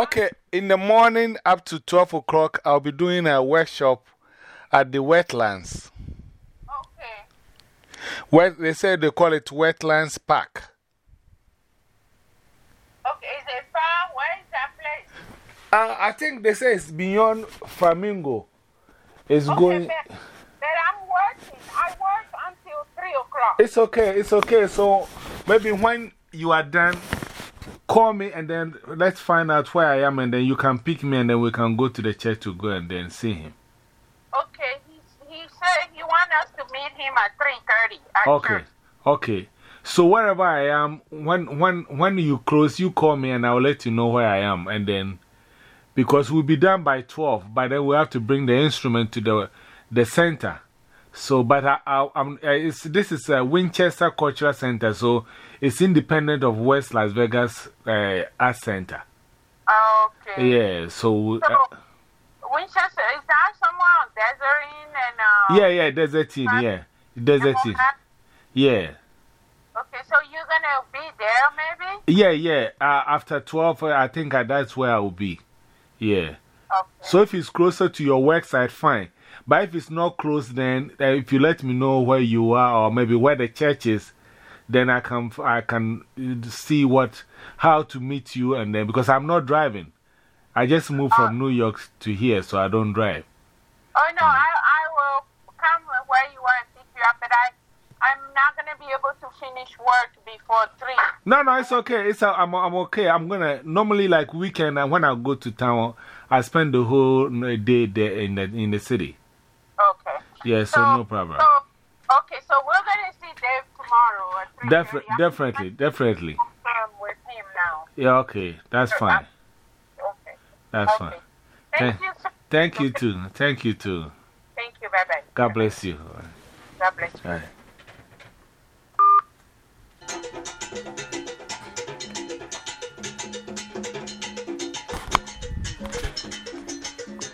Okay, in the morning up to 12 o'clock, I'll be doing a workshop at the wetlands. Okay. Where they say they call it Wetlands Park. Okay, is it far? Where is that place? Uh, I think they say it's beyond Flamingo. It's Okay, going. but, but I'm working. I work until 3 o'clock. It's okay, it's okay. So maybe when you are done, call me and then let's find out where I am and then you can pick me and then we can go to the church to go and then see him. Okay, he, he said he wants us to meet him at 3.30 at Okay, church. okay. So wherever I am, when, when, when you close, you call me and I'll let you know where I am. And then, because we'll be done by 12, but then we have to bring the instrument to the, the center. So, but I, I, I'm, uh, this is a Winchester Cultural Center, so it's independent of West Las Vegas uh, Art Center. Okay. Yeah, so. So, Uh, Winchester, is that somewhere on and. Uh, yeah, yeah, Desert Inn, yeah. Desert Inn, yeah. Okay, so you're gonna be there maybe? Yeah, yeah. Uh, after 12, uh, I think uh, that's where I will be. Yeah. Okay. So if it's closer to your work site, fine. But if it's not close, then uh, if you let me know where you are or maybe where the church is, then I can, I can uh, see what, how to meet you. And then, because I'm not driving, I just moved from New York to here, so I don't drive. Oh, no, I, I will come where you are and pick you up, but I, I'm not gonna be able to finish work before 3. No, no, it's okay. It's, uh, I'm, I'm okay. I'm gonna, normally, like weekend, and when I go to town, I spend the whole uh, day there in the, in the city. Yeah, so, no problem. So, okay, so we're gonna see Dave tomorrow at 3. Defi definitely, definitely. With him now. Yeah, okay. That's fine. Okay. That's okay. fine. Thank Thank- you. sir. Thank you too. Thank you too. Thank you. Bye bye. God bless you. God bless you. Bye.